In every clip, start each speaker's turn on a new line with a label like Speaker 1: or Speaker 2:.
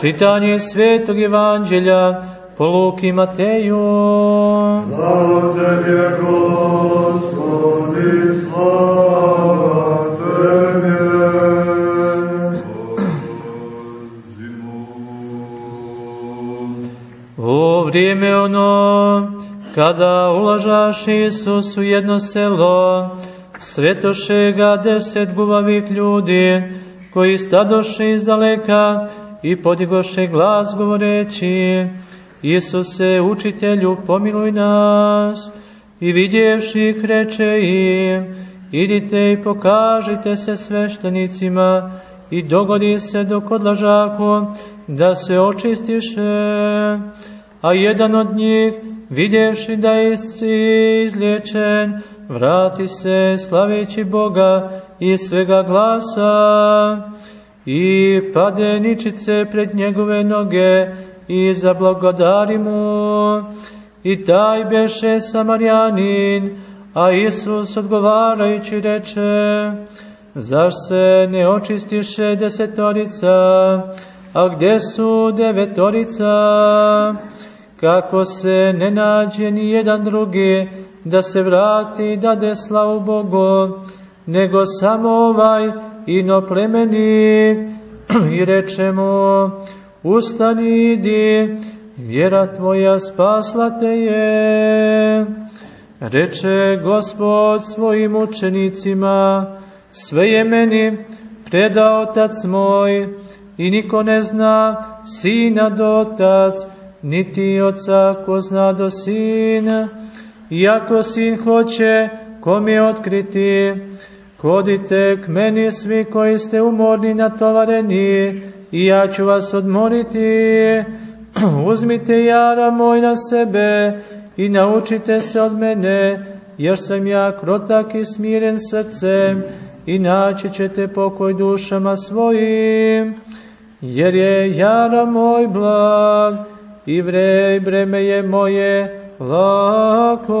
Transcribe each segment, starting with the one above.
Speaker 1: Čitanje svetog evanđelja po Luki Mateju.
Speaker 2: Slava Tebe, Gospodi, slava Tebe.
Speaker 1: U vrijeme ono, kada ulažaš Isus u jedno selo, svetoše ga deset gubavih ljudi, koji stadoše iz daleka i podigoše glas govoreći, Isuse, učitelju, pomiluj nas. I vidjevši ih reče im, idite i pokažite se sveštenicima i dogodi se dok odlažaku da se očistiše. A jedan od njih, vidjevši da je izliječen, vrati se slaveći Boga i svega glasa i pade ničice pred njegove noge i zablagodari mu. I taj beše Samarjanin, a Isus odgovarajući reče, zaš se ne očistiše desetorica, a gde su devetorica? Kako se ne nađe ni jedan drugi da se vrati i dade slavu Bogu, nego samo ovaj ino plemeni i reče mu, ustani idi, vjera tvoja spasla te je. Reče gospod svojim učenicima, sve je meni predao otac moj i niko ne zna sina do otac, niti oca ko zna do sina. Iako sin hoće, kom je otkriti, Hodite k meni svi koji ste umorni natovareni, i ja ću vas odmoriti. Uzmite jara moj na sebe i naučite se od mene, jer sam ja krotak i smiren srcem i naći ćete pokoj dušama svojim. Jer je jara moj blag i vrej breme je moje lako.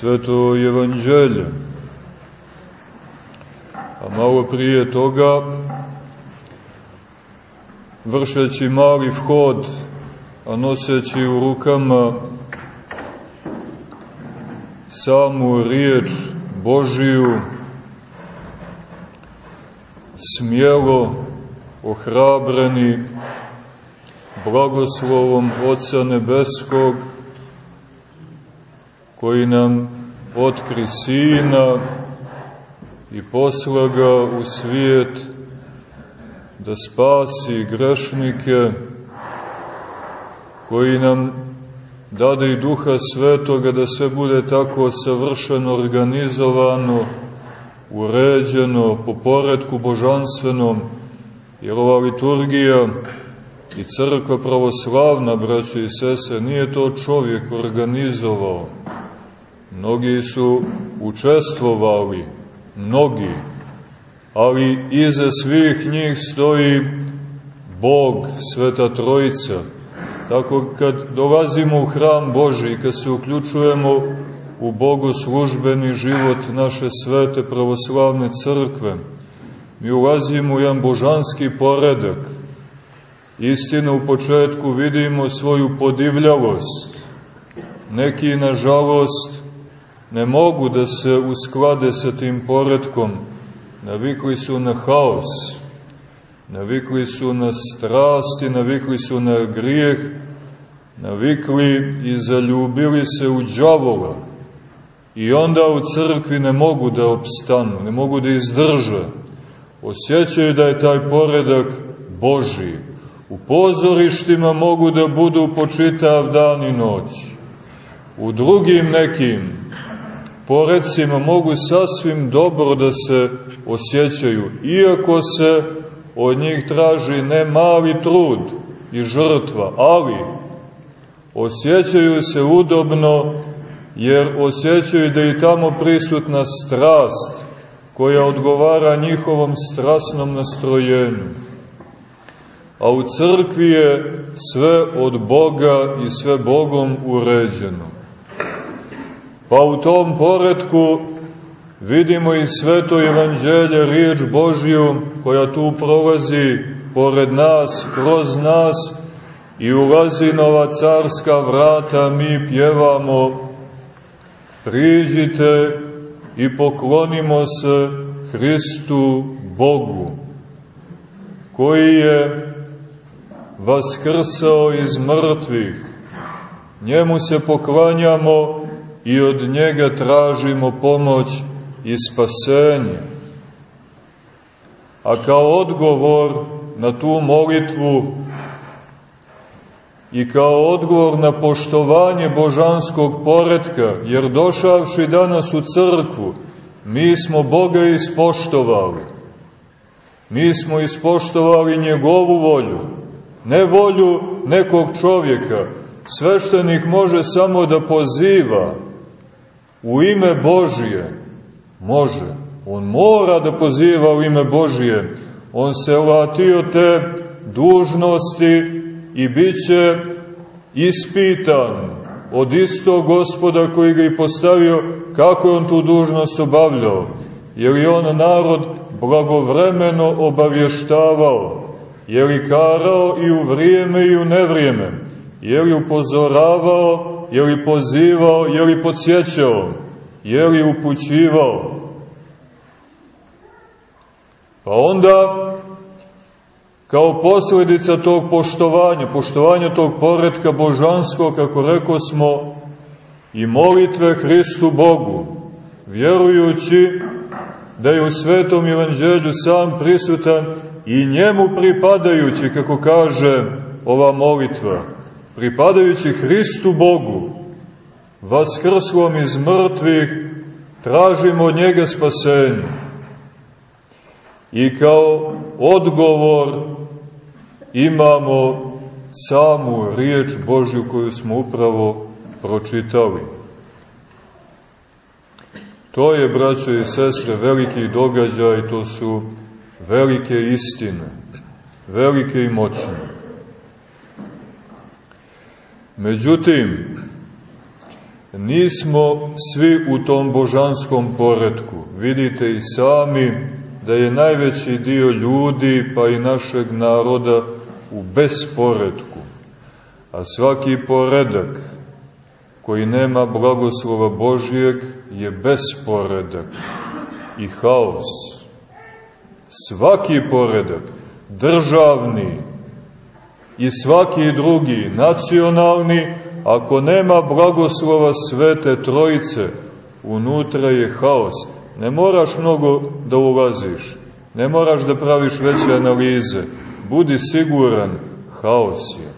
Speaker 3: sveto evanđelje. A malo prije toga, vršeći mali vhod, a noseći u rukama samu riječ Božiju, smjelo, ohrabreni, blagoslovom Oca Nebeskog, koji nam otkri Sina i posla ga u svijet da spasi grešnike, koji nam dade i duha svetoga da sve bude tako savršeno organizovano, uređeno, po poredku božanstvenom, jer ova liturgija i crkva pravoslavna, braćo i sese, nije to čovjek organizovao. Mnogi su učestvovali, mnogi, ali iza svih njih stoji Bog, Sveta Trojica. Tako kad dolazimo u hram Boži i kad se uključujemo u bogoslužbeni život naše svete pravoslavne crkve, mi ulazimo u jedan božanski poredak. Istina u početku vidimo svoju podivljavost. Neki, nažalost, ne mogu da se usklade sa tim poredkom. Navikli su na haos, navikli su na strasti, navikli su na grijeh, navikli i zaljubili se u džavola. I onda u crkvi ne mogu da opstanu, ne mogu da izdrže. Osjećaju da je taj poredak Boži. U pozorištima mogu da budu po čitav dan i noć. U drugim nekim poredcima mogu sasvim dobro da se osjećaju, iako se od njih traži ne mali trud i žrtva, ali osjećaju se udobno jer osjećaju da i tamo prisutna strast koja odgovara njihovom strasnom nastrojenju. A u crkvi je sve od Boga i sve Bogom uređeno. Pa u tom poredku vidimo i sveto evanđelje, riječ Božju koja tu prolazi pored nas, kroz nas i ulazi nova carska vrata, mi pjevamo priđite i poklonimo se Hristu Bogu, koji je vaskrsao iz mrtvih. Njemu se poklanjamo i od njega tražimo pomoć i spasenje. A kao odgovor na tu molitvu i kao odgovor na poštovanje božanskog poredka, jer došavši danas u crkvu, mi smo Boga ispoštovali. Mi smo ispoštovali njegovu volju, ne volju nekog čovjeka. Sveštenik može samo da poziva u ime Božije. Može. On mora da poziva u ime Božije. On se latio te dužnosti i bit će ispitan od istog gospoda koji ga i postavio kako je on tu dužnost obavljao. Je li on narod blagovremeno obavještavao? Je li karao i u vrijeme i u nevrijeme? Je li upozoravao? Je li pozivao? Je li podsjećao? Je li upućivao? Pa onda kao posledica tog poštovanja, poštovanja tog poredka božanskog, kako reko smo, i molitve Hristu Bogu, vjerujući da je u Svetom Evanđelju sam prisutan i njemu pripadajući, kako kaže ova molitva, pripadajući Hristu Bogu, vaskrslom iz mrtvih, tražimo od njega spasenje. I kao odgovor imamo samu riječ Božju koju smo upravo pročitali. To je, braćo i sestre, veliki događaj, to su velike istine, velike i moćne. Međutim, nismo svi u tom božanskom poredku. Vidite i sami da je najveći dio ljudi, pa i našeg naroda, u besporedku, a svaki poredak koji nema blagoslova Božijeg je besporedak i haos. Svaki poredak, državni i svaki drugi, nacionalni, ako nema blagoslova Svete Trojice, unutra je haos. Ne moraš mnogo da ulaziš, ne moraš da praviš veće analize, budi siguran, haos je.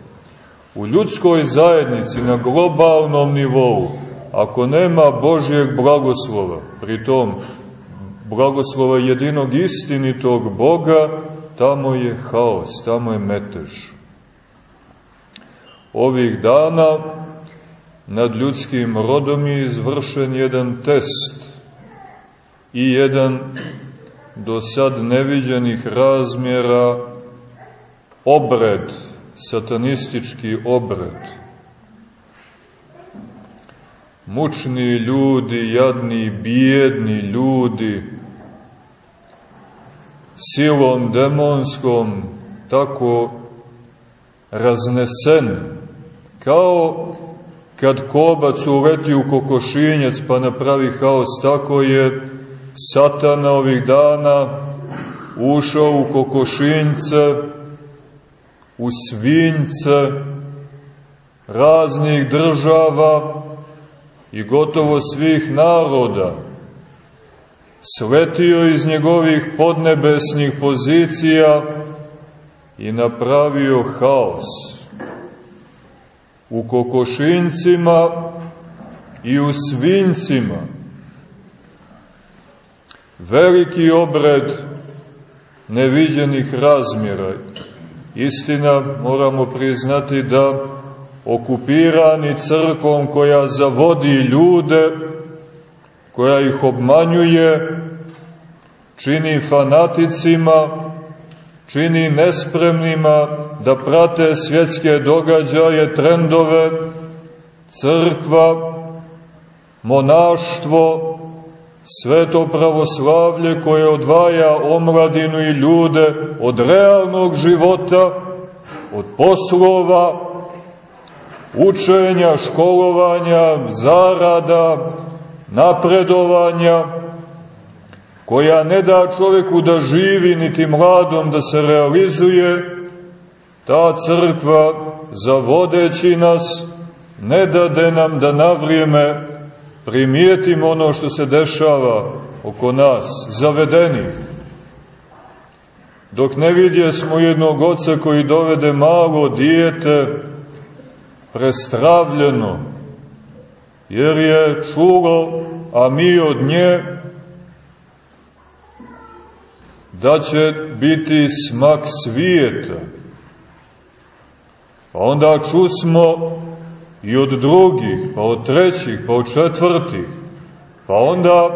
Speaker 3: U ljudskoj zajednici na globalnom nivou, ako nema Božijeg blagoslova, pritom blagoslova jedinog istinitog Boga, tamo je haos, tamo je metež. Ovih dana nad ljudskim rodom je izvršen jedan test i jedan do sad neviđenih razmjera obred, satanistički obred. Mučni ljudi, jadni, bijedni ljudi, silom demonskom tako raznesen, kao kad kobac uleti u kokošinjec pa napravi haos, tako je satana ovih dana ušao u kokošinjce, u svinjce raznih država i gotovo svih naroda, sletio iz njegovih podnebesnih pozicija i napravio haos. U kokošincima i u svinjcima veliki obred neviđenih razmjera. Istina, moramo priznati da okupirani crkvom koja zavodi ljude, koja ih obmanjuje, čini fanaticima, čini nespremnima da prate svjetske događaje, trendove, crkva, monaštvo, sveto pravoslavlje koje odvaja omladinu i ljude od realnog života, od poslova, učenja, školovanja, zarada, napredovanja, koja ne da čoveku da živi, niti mladom da se realizuje, ta crkva, zavodeći nas, ne dade nam da na vrijeme primijetimo ono što se dešava oko nas, zavedenih. Dok ne vidje smo jednog oca koji dovede malo dijete prestravljeno, jer je čulo, a mi od nje, da će biti smak svijeta. Pa onda čusmo i od drugih, pa od trećih, pa od četvrtih, pa onda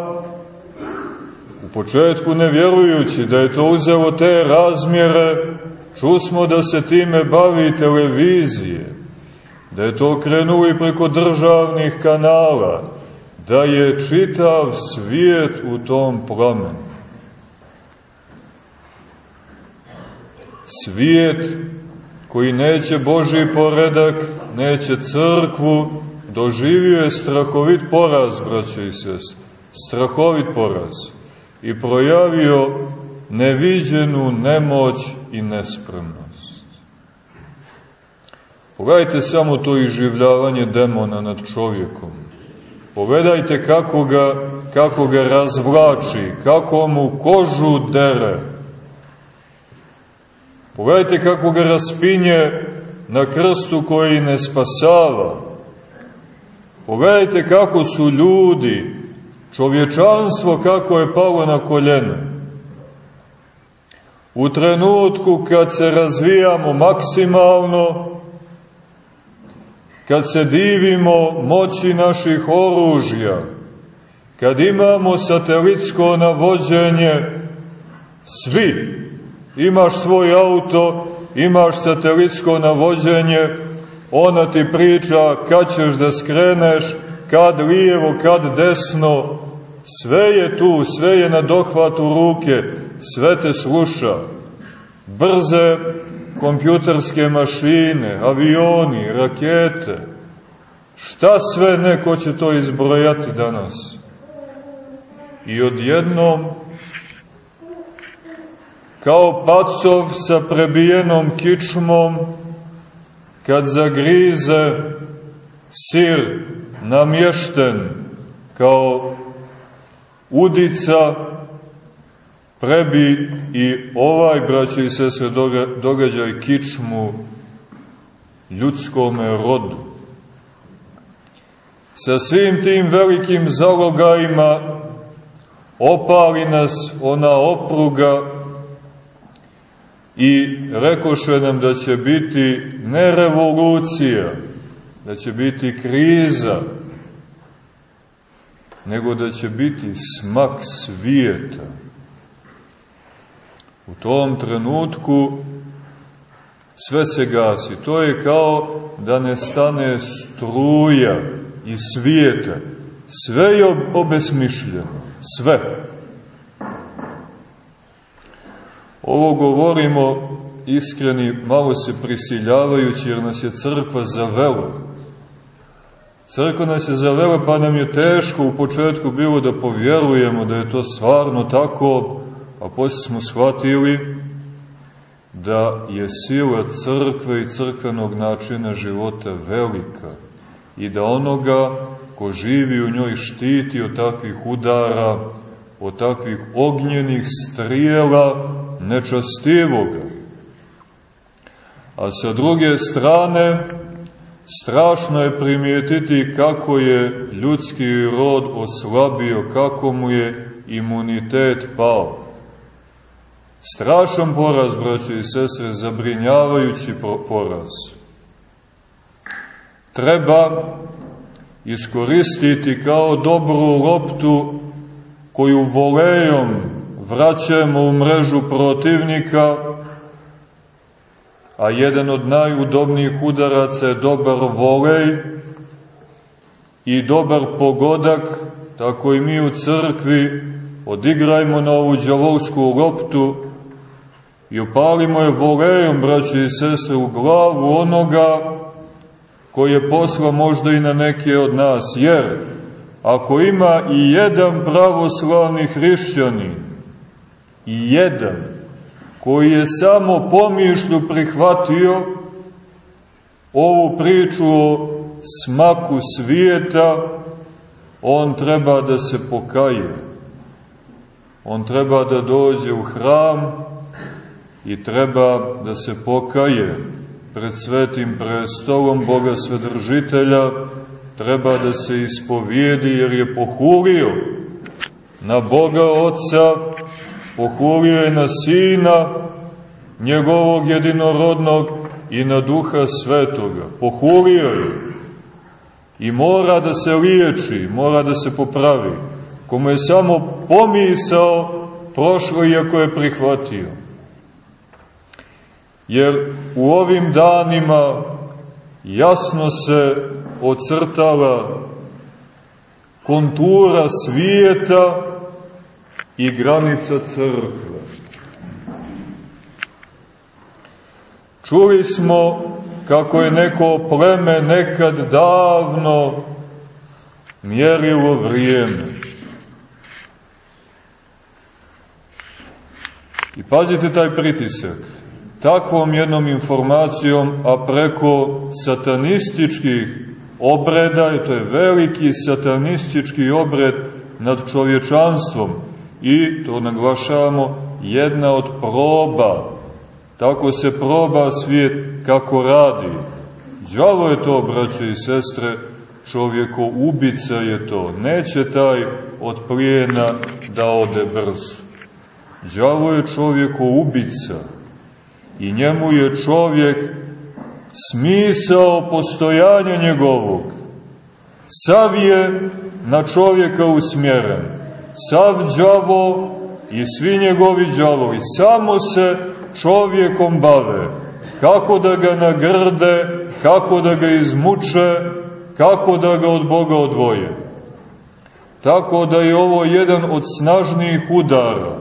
Speaker 3: u početku ne vjerujući da je to uzelo te razmjere, čusmo da se time bavi televizije, da je to krenulo i preko državnih kanala, da je čitav svijet u tom plamenu. Svijet koji neće Boži poredak, neće crkvu, doživio je strahovit poraz, braćo i sest, strahovit poraz i projavio neviđenu nemoć i nespremnost. Pogledajte samo to iživljavanje demona nad čovjekom. Pogledajte kako ga, kako ga razvlači, kako mu kožu dere, Pogledajte kako ga raspinje na krstu koji ne spasava. Pogledajte kako su ljudi, čovječanstvo kako je palo na koljene. U trenutku kad se razvijamo maksimalno, kad se divimo moći naših oružja, kad imamo satelitsko navođenje, svi, Imaš svoj auto, imaš satelitsko navođenje, ona ti priča kad ćeš da skreneš, kad lijevo, kad desno, sve je tu, sve je na dohvatu ruke, sve te sluša. Brze kompjuterske mašine, avioni, rakete, šta sve neko će to izbrojati danas? I odjednom kao pacov sa prebijenom kičmom, kad zagrize sir namješten kao udica, prebi i ovaj, braće i sestre, događaj kičmu ljudskome rodu. Sa svim tim velikim zalogajima opali nas ona opruga i rekoše nam da će biti ne revolucija, da će biti kriza, nego da će biti smak svijeta. U tom trenutku sve se gasi. To je kao da ne stane struja iz svijeta. Sve je obesmišljeno. Sve. Ovo govorimo iskreni, malo se prisiljavajući, jer nas je crkva zavela. Crkva nas je zavela, pa nam je teško u početku bilo da povjerujemo da je to stvarno tako, a poslije smo shvatili da je sila crkve i crkvenog načina života velika i da onoga ko živi u njoj štiti od takvih udara, od takvih ognjenih strijela nečastivoga. A sa druge strane, strašno je primijetiti kako je ljudski rod oslabio, kako mu je imunitet pao. Strašan poraz, braćo i sestre, zabrinjavajući poraz. Treba iskoristiti kao dobru loptu koju volejom vraćamo u mrežu protivnika, a jedan od najudobnijih udaraca je dobar volej i dobar pogodak, tako i mi u crkvi odigrajmo na ovu džavolsku loptu i upalimo je volejom, braće i sestre, u glavu onoga koji je posla možda i na neke od nas, jer ako ima i jedan pravoslavni hrišćanin, i jedan, koji je samo pomišlju prihvatio ovu priču o smaku svijeta, on treba da se pokaje. On treba da dođe u hram i treba da se pokaje pred svetim prestolom Boga Svedržitelja, treba da se ispovijedi jer je pohulio na Boga Otca, pohulio je na Sina, njegovog jedinorodnog i na Duha Svetoga. Pohulio je i mora da se liječi, mora da se popravi. Komu je samo pomisao, prošlo iako je prihvatio. Jer u ovim danima jasno se ocrtala kontura svijeta i granica crkve. Čuli smo kako je neko pleme nekad davno mjerilo vrijeme. I pazite taj pritisak. Takvom jednom informacijom, a preko satanističkih obreda, to je veliki satanistički obred nad čovječanstvom, i, to naglašavamo, jedna od proba. Tako se proba svijet kako radi. Đavo je to, braćo i sestre, čovjeko ubica je to. Neće taj od plijena da ode brzo. Đavo je čovjeko ubica i njemu je čovjek smisao postojanja njegovog. Sav je na čovjeka usmjeren. Sav đavo i svi njegovi đavovi samo se čovjekom bave. Kako da ga nagrde, kako da ga izmuče, kako da ga od Boga odvoje. Tako da je ovo jedan od snažnijih udara.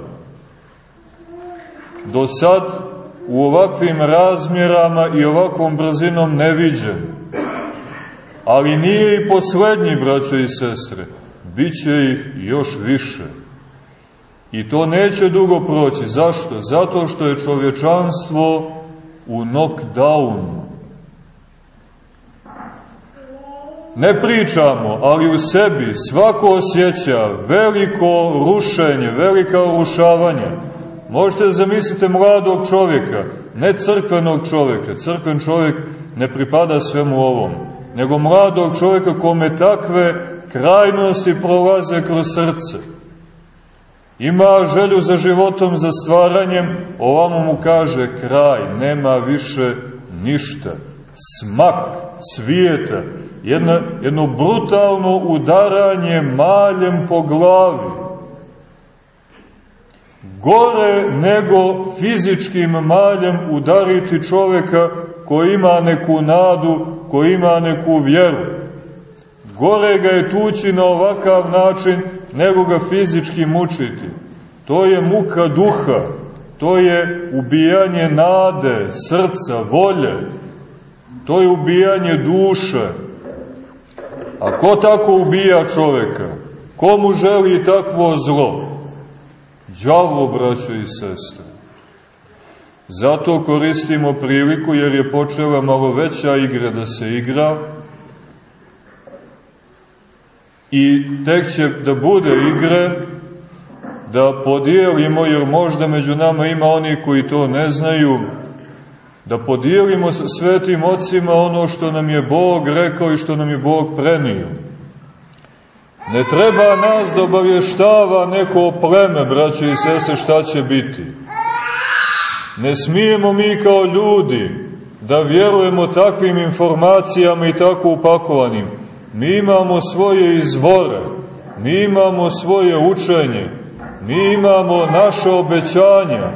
Speaker 3: Do sad u ovakvim razmjerama i ovakvom brzinom neviđen. Ali nije i poslednji, braćo i sestre. Biće ih još više. I to neće dugo proći. Zašto? Zato što je čovječanstvo u knockdownu. Ne pričamo, ali u sebi svako osjeća veliko rušenje, velika urušavanja. Možete zamislite mladog čovjeka, ne crkvenog čovjeka. Crkven čovjek ne pripada svemu ovom, nego mladog čovjeka kome takve krajnosti prolaze kroz srce Ima želju za životom, za stvaranjem, ovamo mu kaže kraj, nema više ništa. Smak svijeta, jedno, jedno brutalno udaranje maljem po glavi. Gore nego fizičkim maljem udariti čoveka koji ima neku nadu, koji ima neku vjeru. Gore ga je tući na ovakav način nego ga fizički mučiti. To je muka duha, to je ubijanje nade, srca, volje, to je ubijanje duše. A ko tako ubija čoveka? Komu želi takvo zlo? Đavo, braćo i sestre. Zato koristimo priliku jer je počela malo veća igra da se igra, i tek će da bude igre da podijelimo, jer možda među nama ima oni koji to ne znaju, da podijelimo sa svetim ocima ono što nam je Bog rekao i što nam je Bog prenio. Ne treba nas da obavještava neko pleme, braće i sese, šta će biti. Ne smijemo mi kao ljudi da vjerujemo takvim informacijama i tako upakovanim. Mi imamo svoje izvore, mi imamo svoje učenje, mi imamo naše obećanja,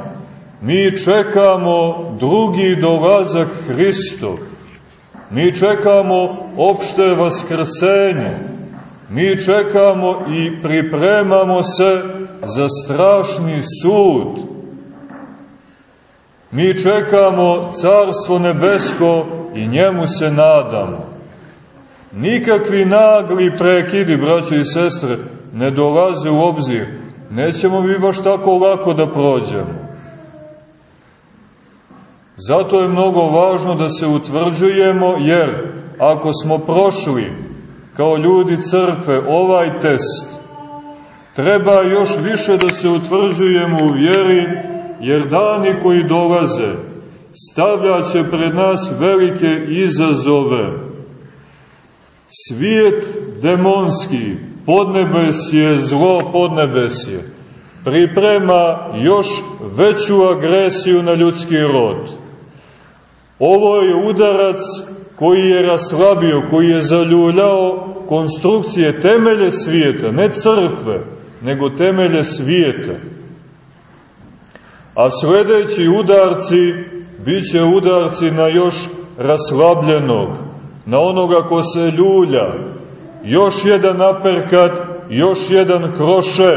Speaker 3: mi čekamo drugi dolazak Hristov, mi čekamo opšte vaskrsenje, mi čekamo i pripremamo se za strašni sud. Mi čekamo Carstvo nebesko i njemu se nadamo. Nikakvi nagli prekidi, braćo i sestre, ne dolaze u obzir. Nećemo mi baš tako lako da prođemo. Zato je mnogo važno da se utvrđujemo, jer ako smo prošli kao ljudi crkve ovaj test, treba još više da se utvrđujemo u vjeri, jer dani koji dolaze stavljaće pred nas velike izazove. Svijet demonski, podnebesje, zlo podnebesje, priprema još veću agresiju na ljudski rod. Ovo je udarac koji je raslabio, koji je zaljuljao konstrukcije, temelje svijeta, ne crkve, nego temelje svijeta. A sledeći udarci bit će udarci na još raslabljenog, na onoga ko se ljulja, još jedan naperkat, još jedan kroše,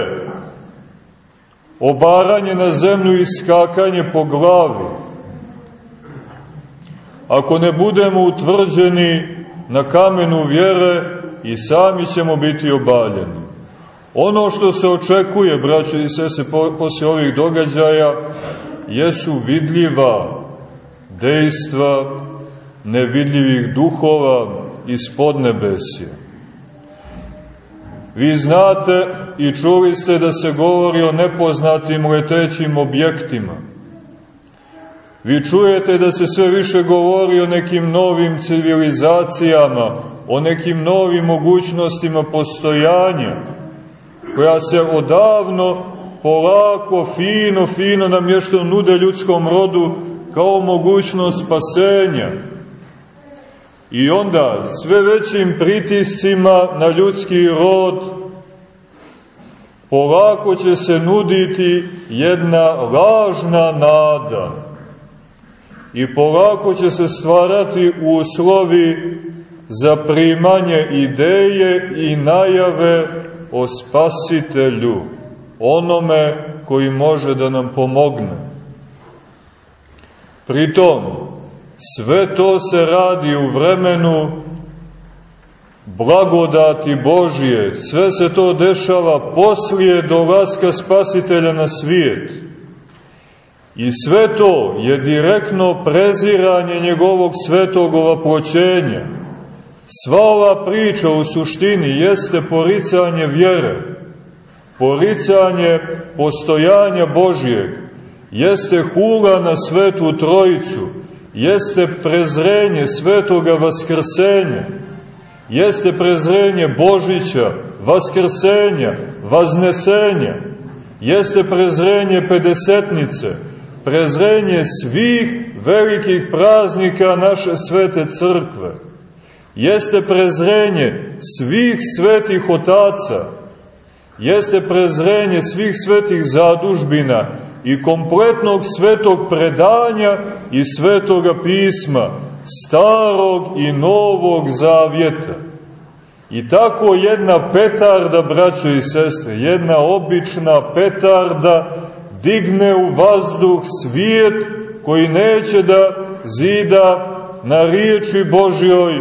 Speaker 3: obaranje na zemlju i skakanje po glavi. Ako ne budemo utvrđeni na kamenu vjere, i sami ćemo biti obaljeni. Ono što se očekuje, braćo i sese, poslije ovih događaja, jesu vidljiva dejstva nevidljivih duhova iz podnebesja. Vi znate i čuli ste da se govori o nepoznatim letećim objektima. Vi čujete da se sve više govori o nekim novim civilizacijama, o nekim novim mogućnostima postojanja, koja se odavno polako, fino, fino nam nešto nude ljudskom rodu kao mogućnost spasenja. I onda sve većim pritiscima na ljudski rod polako će se nuditi jedna lažna nada i polako će se stvarati uslovi za primanje ideje i najave o spasitelju, onome koji može da nam pomogne. Pritom, sve to se radi u vremenu blagodati Božije, sve se to dešava poslije dolaska spasitelja na svijet. I sve to je direktno preziranje njegovog svetog ovaploćenja. Sva ova priča u suštini jeste poricanje vjere, poricanje postojanja Božijeg, jeste hula na svetu trojicu, jeste prezrenje svetoga vaskrsenja, jeste prezrenje Božića, vaskrsenja, vaznesenja, jeste prezrenje pedesetnice, prezrenje svih velikih praznika naše svete crkve, jeste prezrenje svih svetih otaca, jeste prezrenje svih svetih zadužbina i kompletnog svetog predanja i svetoga pisma, starog i novog zavjeta. I tako jedna petarda, braćo i sestre, jedna obična petarda digne u vazduh svijet koji neće da zida na riječi Božjoj,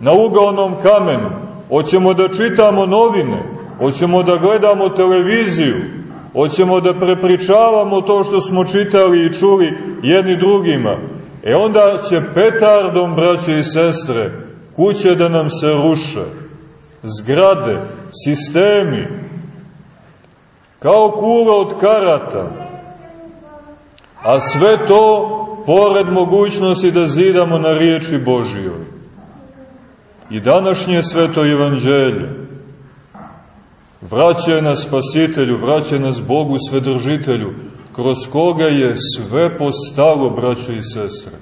Speaker 3: na ugalnom kamenu. Hoćemo da čitamo novine, hoćemo da gledamo televiziju, hoćemo da prepričavamo to što smo čitali i čuli jedni drugima. E onda će petardom, braće i sestre, kuće da nam se ruše, zgrade, sistemi, kao kula od karata. A sve to pored mogućnosti da zidamo na riječi Božijoj. I današnje sveto evanđelje vraća nas spasitelju, vraća nas Bogu svedržitelju, kroz koga je sve postalo, braćo i sestre.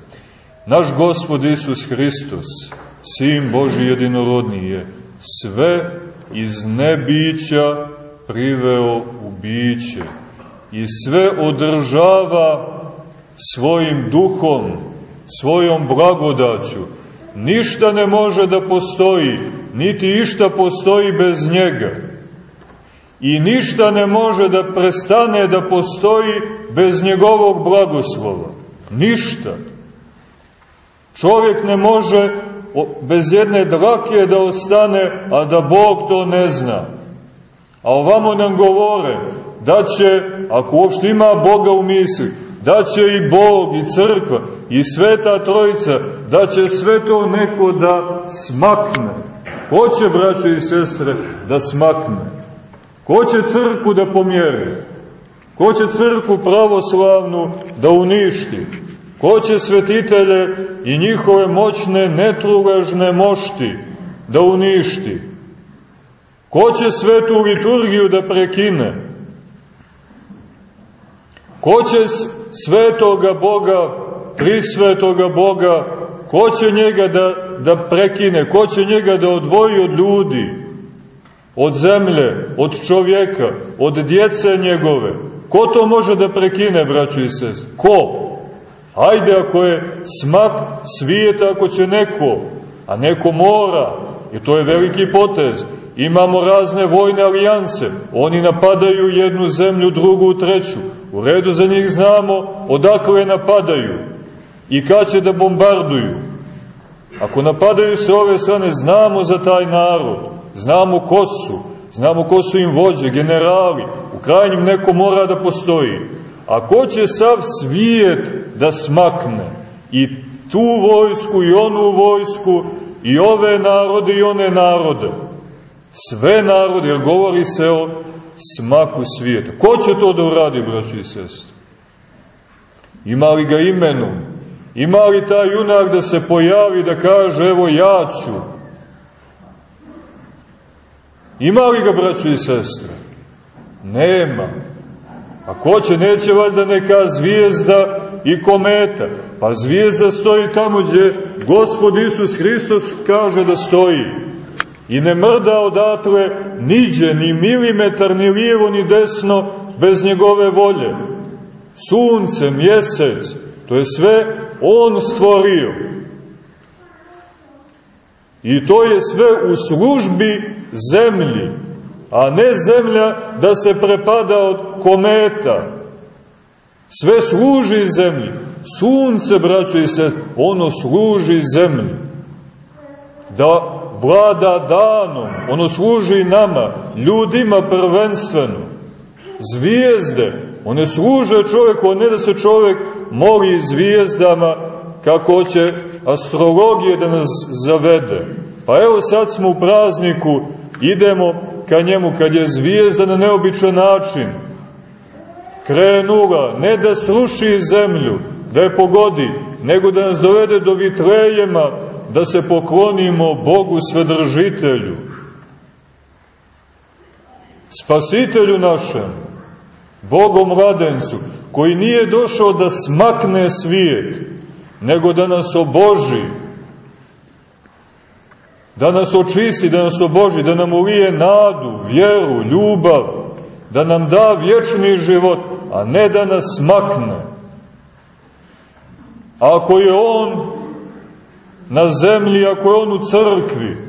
Speaker 3: Naš Gospod Isus Hristos, Sin Boži jedinorodni je, sve iz nebića priveo u biće i sve održava svojim duhom, svojom blagodaću. Ništa ne može da postoji, niti išta postoji bez njega. I ništa ne može da prestane da postoji bez njegovog blagoslova. Ništa. Čovjek ne može bez jedne dlake da ostane, a da Bog to ne zna. A ovamo nam govore da će, ako uopšte ima Boga u misli, da će i Bog i crkva i sveta trojica, da će sve to neko da smakne. Ko će, braćo i sestre, da smakne? Ko će crkvu da pomjeri? Ko će crkvu pravoslavnu da uništi? Ko će svetitelje i njihove moćne, netruležne mošti da uništi? Ko će svetu liturgiju da prekine? Ko će svetoga Boga, prisvetoga Boga, ko će njega da, da prekine, ko će njega da odvoji od ljudi, od zemlje, od čovjeka, od djece njegove? Ko to može da prekine, braćo i sest? Ko? Ajde ako je smak svijeta, ako će neko, a neko mora, i to je veliki potez, imamo razne vojne alijanse, oni napadaju jednu zemlju, drugu, treću, u redu za njih znamo odakle napadaju i kad će da bombarduju. Ako napadaju se ove strane, znamo za taj narod, znamo ko su, znamo ko su im vođe, generali, u krajnjim neko mora da postoji. A ko će sav svijet da smakne i tu vojsku i onu vojsku i ove narode i one narode? Sve narode, jer govori se o smaku svijeta. Ko će to da uradi, braći i sestri? Ima li ga imenom? Ima li taj junak da se pojavi da kaže, evo ja ću? Ima li ga, braći i sestre? Nema. A ko će, neće valjda neka zvijezda i kometa. Pa zvijezda stoji tamo gdje Gospod Isus Hristos kaže da stoji. I ne mrda odatle niđe, ni milimetar, ni lijevo, ni desno, bez njegove volje. Sunce, mjesec, to je sve On stvorio. I to je sve u službi zemlji a ne zemlja da se prepada od kometa. Sve služi zemlji. Sunce, braćo i se, ono služi zemlji. Da vlada danom, ono služi nama, ljudima prvenstveno. Zvijezde, one služe čovjeku, a ne da se čovjek moli zvijezdama kako će astrologije da nas zavede. Pa evo sad smo u prazniku, idemo ka njemu kad je zvijezda na neobičan način krenula, ne da sruši zemlju, da je pogodi, nego da nas dovede do vitlejema, da se poklonimo Bogu svedržitelju, spasitelju našem, Bogom mladencu, koji nije došao da smakne svijet, nego da nas oboži, da nas očisti, da nas oboži, da nam ulije nadu, vjeru, ljubav, da nam da vječni život, a ne da nas smakne. Ako je On na zemlji, ako je On u crkvi,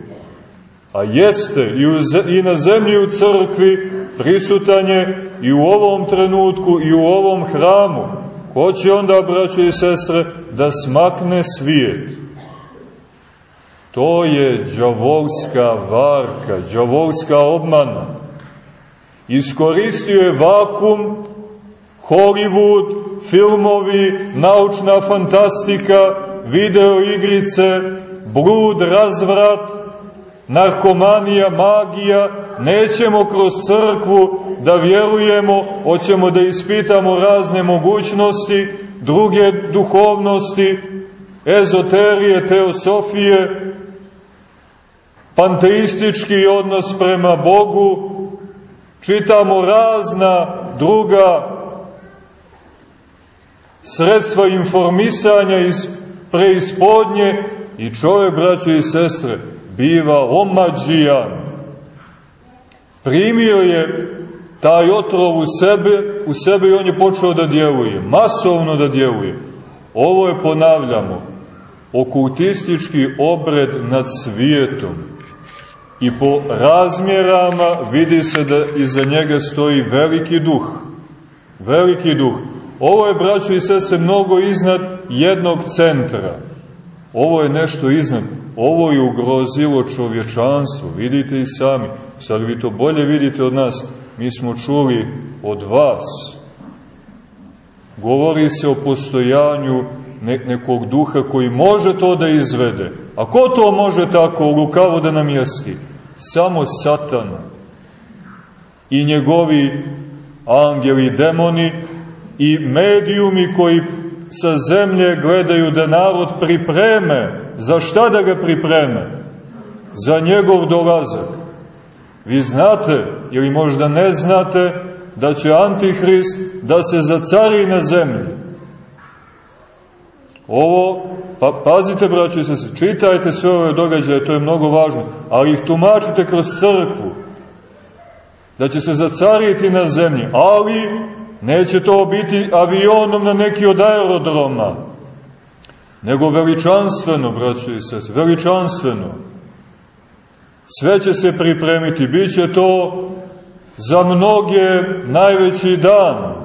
Speaker 3: a jeste i, u, i na zemlji u crkvi, prisutan je i u ovom trenutku i u ovom hramu, ko će onda, braćo i sestre, da smakne svijet? To je džavolska varka, džavolska obmana. Iskoristio je vakum, Hollywood, filmovi, naučna fantastika, video igrice, blud, razvrat, narkomanija, magija, nećemo kroz crkvu da vjerujemo, hoćemo da ispitamo razne mogućnosti, druge duhovnosti, ezoterije, teosofije, panteistički odnos prema Bogu, Čitamo razna druga sredstva informisanja iz preispodnje i čovjek, braće i sestre, biva omađijan. Primio je taj otrov u sebe, u sebe i on je počeo da djeluje, masovno da djeluje. Ovo je, ponavljamo, okultistički obred nad svijetom. I po razmjerama vidi se da iza njega stoji veliki duh. Veliki duh. Ovo je, braćo i sese, mnogo iznad jednog centra. Ovo je nešto iznad. Ovo je ugrozilo čovječanstvo. Vidite i sami. Sad vi to bolje vidite od nas. Mi smo čuli od vas. Govori se o postojanju nekog duha koji može to da izvede. A ko to može tako u rukavu da namjesti? Samo satana. I njegovi angeli, demoni i medijumi koji sa zemlje gledaju da narod pripreme. Za šta da ga pripreme? Za njegov dolazak. Vi znate, ili možda ne znate, da će Antihrist da se zacari na zemlji. Ovo, pa pazite braćo i se, čitajte sve ove događaje, to je mnogo važno, ali ih tumačite kroz crkvu, da će se zacariti na zemlji, ali neće to biti avionom na neki od aerodroma, nego veličanstveno, braćo i sese, veličanstveno. Sve će se pripremiti, bit će to za mnoge najveći dan,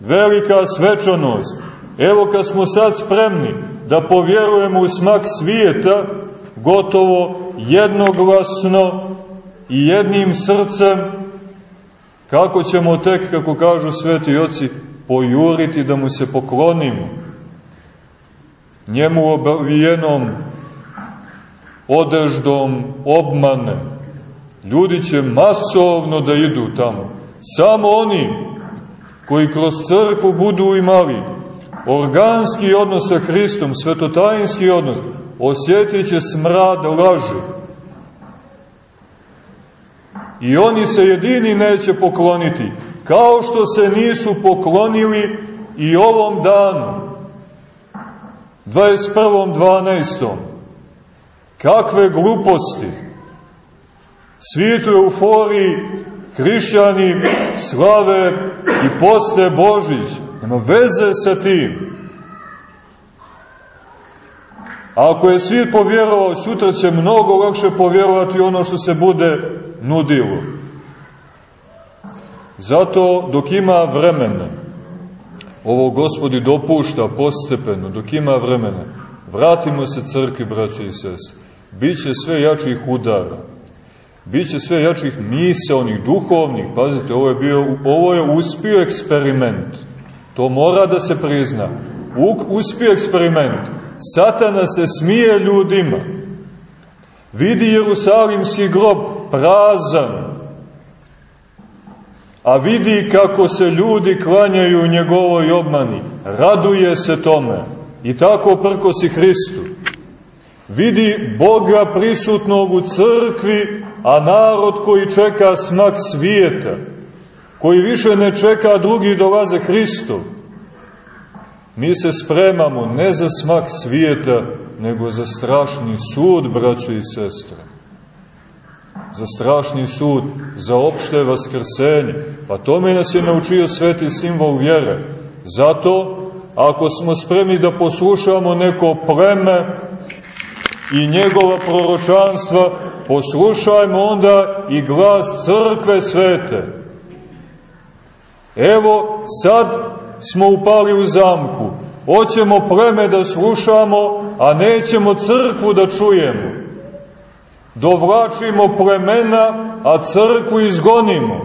Speaker 3: velika svečanost. Evo kad smo sad spremni da povjerujemo u smak svijeta, gotovo jednoglasno i jednim srcem, kako ćemo tek, kako kažu sveti oci, pojuriti da mu se poklonimo. Njemu obavijenom odeždom obmane. Ljudi će masovno da idu tamo. Samo oni koji kroz crkvu budu imali organski odnos sa Hristom, svetotajinski odnos, osjetit će smrad laži. I oni se jedini neće pokloniti, kao što se nisu poklonili i ovom danu, 21.12. Kakve gluposti! Svijetu euforiji hrišćani slave i poste Božić. Nema veze sa tim. A ako je svijet povjerovao, sutra će mnogo lakše povjerovati ono što se bude nudilo. Zato dok ima vremena, ovo gospodi dopušta postepeno, dok ima vremena, vratimo se crkvi, braće i sese. Biće sve jačih udara, biće sve jačih onih duhovnih, pazite, ovo je, bio, ovo je uspio eksperiment, to mora da se prizna. Uspio eksperiment, satana se smije ljudima, vidi Jerusalimski grob prazan, a vidi kako se ljudi klanjaju njegovoj obmani, raduje se tome. I tako prkosi Hristu. Vidi Boga prisutnog u crkvi, a narod koji čeka smak svijeta, koji više ne čeka drugi dolaze Hristu. Mi se spremamo ne za smak svijeta, nego za strašni sud, braćo i sestre. Za strašni sud, za opšte vaskrsenje. Pa tome nas je naučio sveti simbol vjere. Zato, ako smo spremni da poslušamo neko pleme i njegova proročanstva, poslušajmo onda i glas crkve svete. Evo, sad smo upali u zamku. Hoćemo pleme da slušamo, a nećemo crkvu da čujemo. Dovlačimo plemena, a crkvu izgonimo.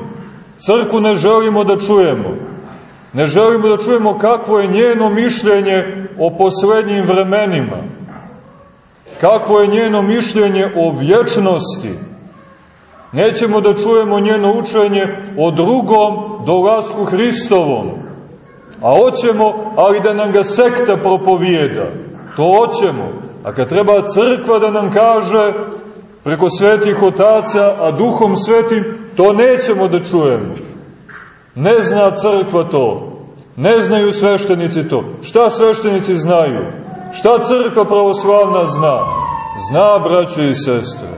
Speaker 3: Crkvu ne želimo da čujemo. Ne želimo da čujemo kakvo je njeno mišljenje o poslednjim vremenima Kakvo je njeno mišljenje o vječnosti? Nećemo da čujemo njeno učenje o drugom dolasku Hristovom. A hoćemo, ali da nam ga sekta propovijeda. To hoćemo. A kad treba crkva da nam kaže preko svetih otaca, a duhom svetim, to nećemo da čujemo. Ne zna crkva to. Ne znaju sveštenici to. Šta sveštenici znaju? Šta crkva pravoslavna zna? Zna, braćo i sestre.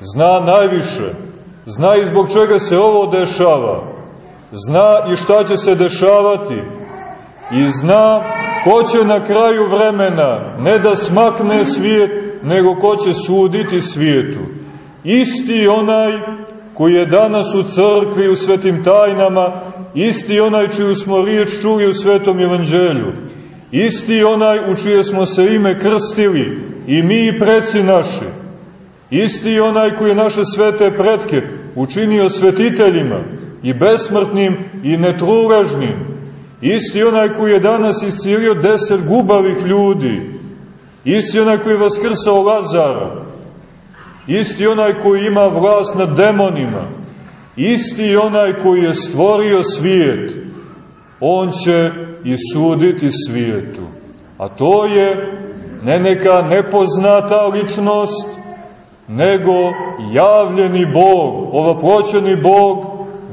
Speaker 3: Zna najviše. Zna i zbog čega se ovo dešava. Zna i šta će se dešavati. I zna ko će na kraju vremena ne da smakne svijet, nego ko će suditi svijetu. Isti onaj koji je danas u crkvi u svetim tajnama, isti onaj čiju smo riječ čuli u svetom evanđelju, isti onaj u čije smo se ime krstili i mi i preci naši, isti onaj koji je naše svete pretke učinio svetiteljima i besmrtnim i netruležnim, isti onaj koji je danas iscijelio deset gubavih ljudi, isti onaj koji je vaskrsao Lazara, isti onaj koji ima vlast nad demonima, isti onaj koji je stvorio svijet, on će i suditi svijetu. A to je ne neka nepoznata ličnost, nego javljeni Bog, ovoploćeni Bog,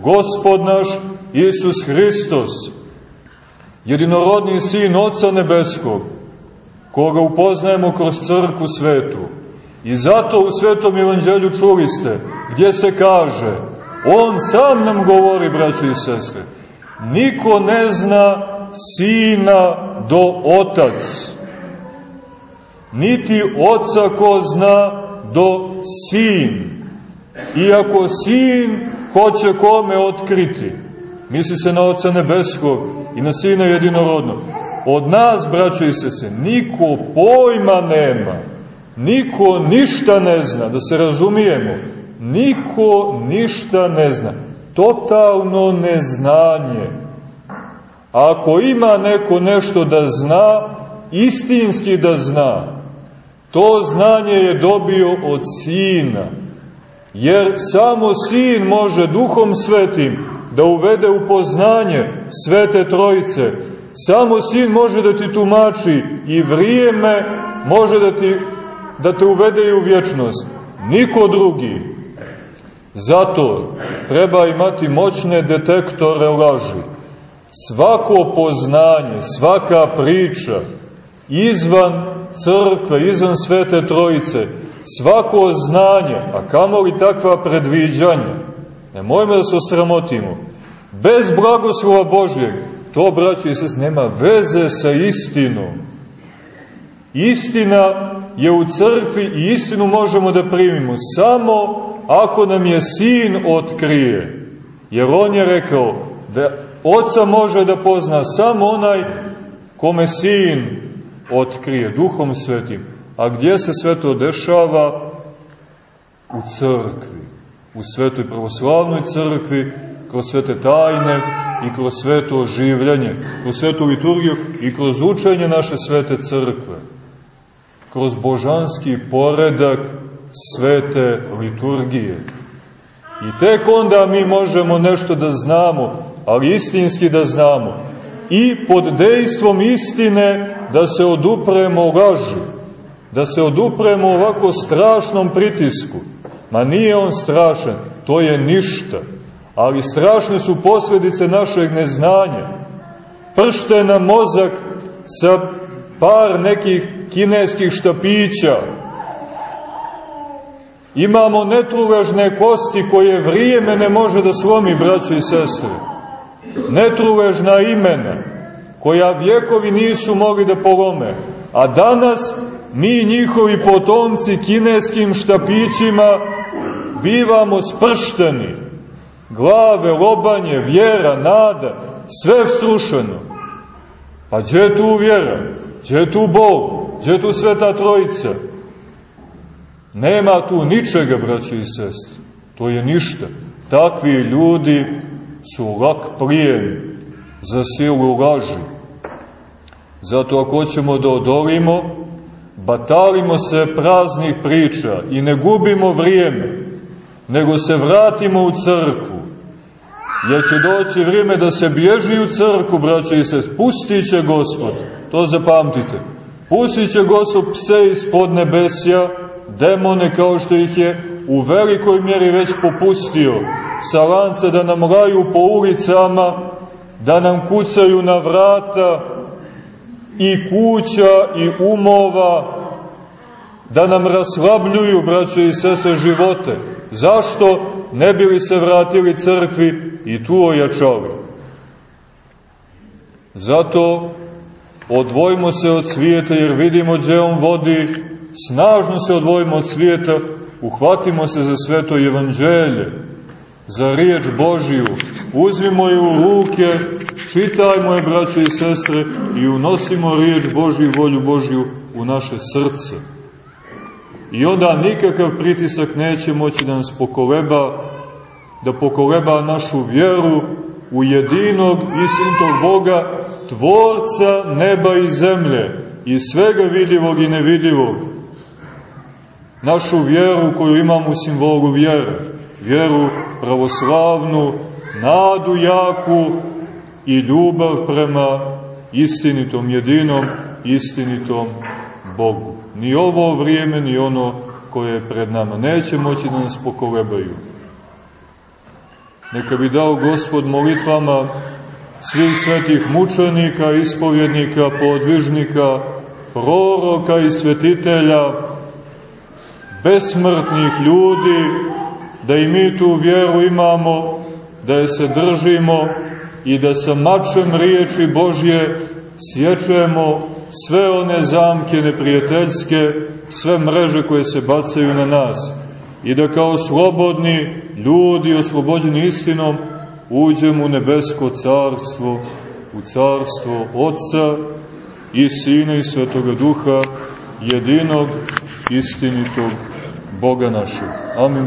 Speaker 3: Gospod naš Isus Hristos, jedinorodni sin Oca Nebeskog, koga upoznajemo kroz crku svetu. I zato u Svetom Evanđelju čuli ste, gdje se kaže, On sam nam govori, braćo i sestre, niko ne zna sina do otac, niti oca ko zna do sin, iako sin hoće kome otkriti, misli se na oca nebeskog i na sina jedinorodnog. Od nas, braćo i sestre, niko pojma nema, Niko ništa ne zna, da se razumijemo, niko ništa ne zna. Totalno neznanje. Ako ima neko nešto da zna, istinski da zna, to znanje je dobio od Sina. Jer samo Sin može duhom svetim da uvede u poznanje Svete Trojice. Samo Sin može da ti tumači i vrijeme, može da ti da te uvede u vječnost. Niko drugi. Zato treba imati moćne detektore laži. Svako poznanje, svaka priča izvan crkve, izvan svete trojice, svako znanje, a kamo li takva predviđanja, nemojmo da se osramotimo, bez blagoslova Božjeg, to, braći i sest, nema veze sa istinom. Istina je u crkvi i istinu možemo da primimo samo ako nam je sin otkrije. Jer on je rekao da oca može da pozna samo onaj kome sin otkrije, duhom svetim. A gdje se sve to dešava? U crkvi. U svetoj pravoslavnoj crkvi, kroz svete tajne i kroz sveto oživljanje, kroz svetu liturgiju i kroz učenje naše svete crkve kroz božanski poredak svete liturgije. I tek onda mi možemo nešto da znamo, ali istinski da znamo. I pod dejstvom istine da se odupremo laži, da se odupremo ovako strašnom pritisku. Ma nije on strašan, to je ništa. Ali strašne su posledice našeg neznanja. Pršte na mozak sa par nekih kineskih štapića. Imamo netruvežne kosti koje vrijeme ne može da slomi, braćo i sestre. Netruvežna imena koja vjekovi nisu mogli da polome. A danas mi njihovi potomci kineskim štapićima bivamo spršteni. Glave, lobanje, vjera, nada, sve srušeno. Pa gdje je tu vjera? Gdje je tu Bog? Gdje je tu Sveta Trojica? Nema tu ničega, braći i sestri. To je ništa. Takvi ljudi su lak plijen za silu laži. Zato ako hoćemo da odolimo, batalimo se praznih priča i ne gubimo vrijeme, nego se vratimo u crkvu. Jer će doći vrijeme da se bježi u crkvu, braćo i sest. Pustit će Gospod, to zapamtite. Pustit će Gospod pse ispod nebesja, demone kao što ih je u velikoj mjeri već popustio, sa lanca da nam laju po ulicama, da nam kucaju na vrata i kuća i umova, da nam raslabljuju, braćo i sese, živote. Zašto ne bi li se vratili crkvi i tu ojačali? Zato odvojimo se od svijeta jer vidimo gdje on vodi, snažno se odvojimo od svijeta, uhvatimo se za sveto evanđelje, za riječ Božiju, uzmimo je u ruke, čitajmo je, braće i sestre, i unosimo riječ Božiju, volju Božiju u naše srce. I onda nikakav pritisak neće moći da nas pokoleba, da pokoleba našu vjeru u jedinog istinitog Boga, tvorca neba i zemlje, i svega vidivog i nevidivog. Našu vjeru koju imamo u simbolu vjere, vjeru pravoslavnu, nadu jaku i ljubav prema istinitom, jedinom, istinitom Bogu. Ni ovo vrijeme, ni ono koje je pred nama. Neće moći da nas pokolebaju. Neka bi dao Gospod molitvama svih svetih mučenika, ispovjednika, podvižnika, proroka i svetitelja, besmrtnih ljudi, da i mi tu vjeru imamo, da je se držimo i da sa mačem riječi Božje sječemo sve one zamke neprijateljske, sve mreže koje se bacaju na nas i da kao slobodni ljudi oslobođeni istinom uđemo u nebesko carstvo, u carstvo Otca i Sina i Svetoga Duha, jedinog istinitog Boga našeg. Amin.